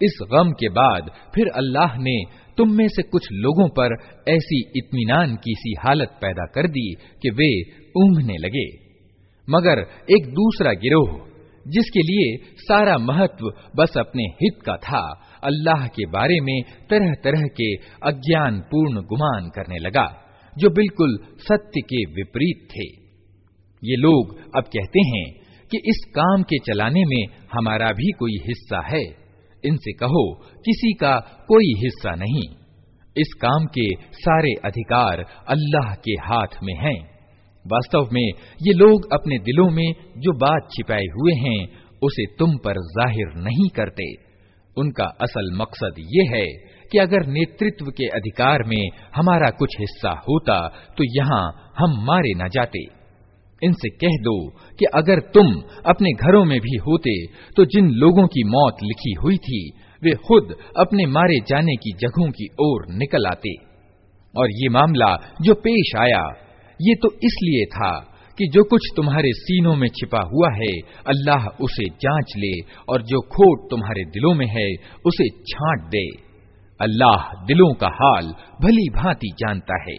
इस गम के बाद फिर अल्लाह ने तुम में से कुछ लोगों पर ऐसी इत्मीनान की सी हालत पैदा कर दी कि वे ऊँघने लगे मगर एक दूसरा गिरोह जिसके लिए सारा महत्व बस अपने हित का था अल्लाह के बारे में तरह तरह के अज्ञान पूर्ण गुमान करने लगा, जो बिल्कुल सत्य के विपरीत थे। ये लोग अब कहते हैं कि इस काम के चलाने में हमारा भी कोई हिस्सा है। इनसे कहो, किसी का कोई हिस्सा नहीं। इस काम के सारे अधिकार अल्लाह के हाथ में हैं। वास्तव में ये लोग अपने दिलों में जो बात छिपाए हुए हैं, उसे तुम पर ज़ाहिर नहीं करते। उनका असल मकसद ये है कि अगर नेतृत्व के अधिकार में हमारा कुछ हिस्सा होता तो यहाँ हम मारे न जाते। इनसे कह दो कि अगर तुम अपने घरों में भी होते तो जिन लोगों की मौत लिखी हुई थी, वे खुद अपने मारे जाने की जगहों की ओर निकल आते। और ये मामला जो पेश आया, ये तो इसलिए था कि जो कुछ तुम्हारे सीनों में छिपा हुआ है अल्लाह उसे जांच ले और जो खोट तुम्हारे दिलों में है उसे छांट दे अल्लाह दिलों का हाल भली भांति जानता है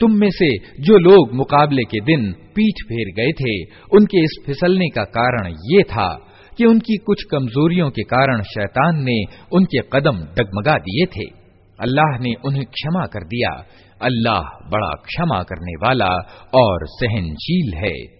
तुम में से जो लोग मुकाबले के दिन पीठ फेर गए थे, उनके इस फिसलने का कारण ये था कि उनकी कुछ कमजोरियों के कारण शैतान ने उनके कदम डगमगा दिए थे। अल्लाह ने उन्हें क्षमा कर दिया। अल्लाह बड़ा क्षमा करने वाला और सहनशील है।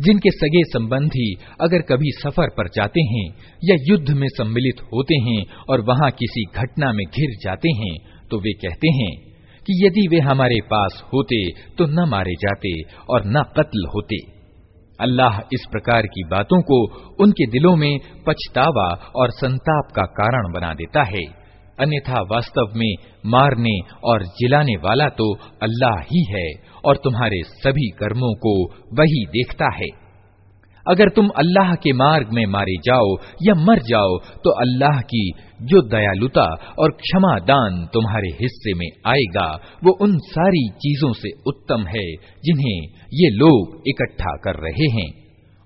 जिनके सगे संबंधी अगर कभी सफ़र पर जाते हैं या युद्ध में सम्मिलित होते हैं और वहाँ किसी घटना में घिर जाते हैं तो वे कहते हैं कि यदि वे हमारे पास होते तो न मारे जाते और न कत्ल होते। अल्लाह इस प्रकार की बातों को उनके दिलों में पछतावा और संताप का कारण बना देता है। अन्यथा वास्तव में मारने और जिलाने वाला तो अल्लाह ही है और तुम्हारे सभी कर्मों को वही देखता है। अगर तुम अल्लाह के मार्ग में मारे जाओ या मर जाओ तो अल्लाह की जो दयालुता और क्षमा दान तुम्हारे हिस्से में आएगा, वो उन सारी चीज़ों से उत्तम है जिन्हें ये लोग इकट्ठा कर रहे हैं।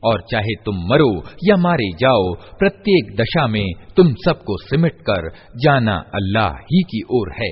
और चाहे तुम मरो या मारे जाओ प्रत्येक दशा में तुम सबको सिमट कर जाना अल्लाह ही की ओर है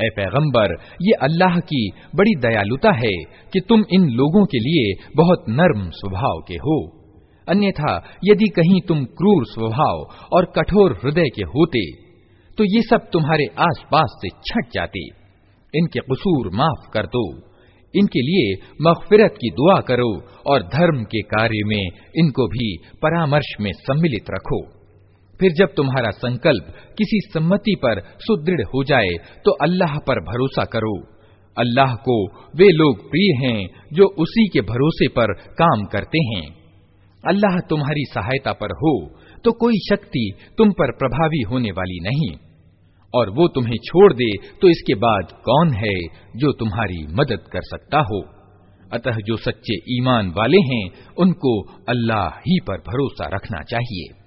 ए पैगंबर ये अल्लाह की बड़ी दयालुता है कि तुम इन लोगों के लिए बहुत नर्म स्वभाव के हो अन्यथा यदि कहीं तुम क्रूर स्वभाव और कठोर हृदय के होते तो ये सब तुम्हारे आसपास से छट जाते इनके कसूर माफ कर दो इनके लिए मगफिरत की दुआ करो और धर्म के कार्य में इनको भी परामर्श में सम्मिलित रखो। फिर जब तुम्हारा संकल्प किसी सम्मति पर सुदृढ़ हो जाए तो अल्लाह पर भरोसा करो। अल्लाह को वे लोग प्रिय हैं जो उसी के भरोसे पर काम करते हैं। अल्लाह तुम्हारी सहायता पर हो तो कोई शक्ति तुम पर प्रभावी होने वाली नहीं। और वो तुम्हें छोड़ दे तो इसके बाद कौन है जो तुम्हारी मदद कर सकता हो अतः जो सच्चे ईमान वाले हैं उनको अल्लाह ही पर भरोसा रखना चाहिए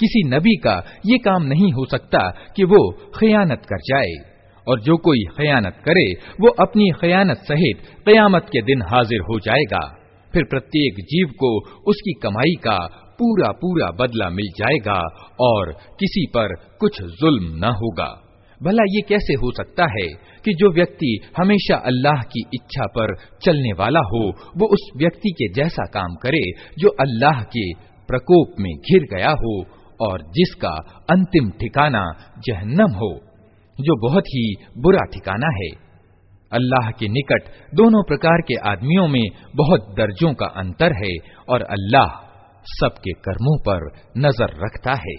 किसी नबी का ये काम नहीं हो सकता कि वो खयानत कर जाए और जो कोई खयानत करे वो अपनी खयानत सहित कयामत के दिन हाजिर हो जाएगा फिर प्रत्येक जीव को उसकी कमाई का पूरा पूरा बदला मिल जाएगा और किसी पर कुछ जुल्म न होगा। भला ये कैसे हो सकता है कि जो व्यक्ति हमेशा अल्लाह की इच्छा पर चलने वाला हो, वो उस व्यक्ति के जैसा काम करे जो अल्लाह के प्रकोप में घिर गया हो और जिसका अंतिम ठिकाना जहन्नम हो, जो बहुत ही बुरा ठिकाना है। अल्लाह के निकट दोनों प्रकार के आदमियों में बहुत दर्जों का अंतर है और अल्लाह सबके कर्मों पर नजर रखता है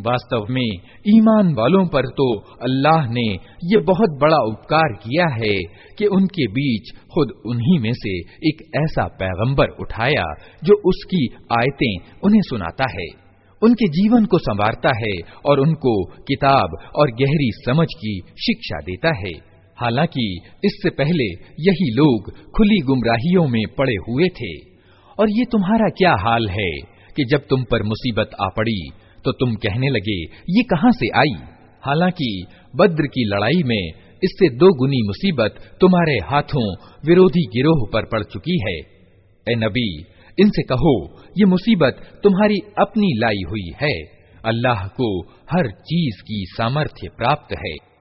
वास्तव में ईमान वालों पर तो अल्लाह ने ये बहुत बड़ा उपकार किया है कि उनके बीच खुद उन्हीं में से एक ऐसा पैगंबर उठाया जो उसकी आयतें उन्हें सुनाता है। उनके जीवन को संवारता है और उनको किताब और गहरी समझ की शिक्षा देता है। हालाँकि इससे पहले यही लोग खुली गुमराहियों में पड़े हुए थे। और ये तुम्हारा क्या हाल है कि जब तुम पर मुसीबत आ पड़ी तो तुम कहने लगे, ये कहाँ से आई? हालाँकि बद्र की लड़ाई में इससे दो गुनी मुसीबत तुम्हारे हाथों विरोधी गिरोह पर पड़ चुकी है। ए नबी, इनसे कहो, ये मुसीबत तुम्हारी अपनी लाई हुई है। अल्लाह को हर चीज़ की सामर्थ्य प्राप्त है।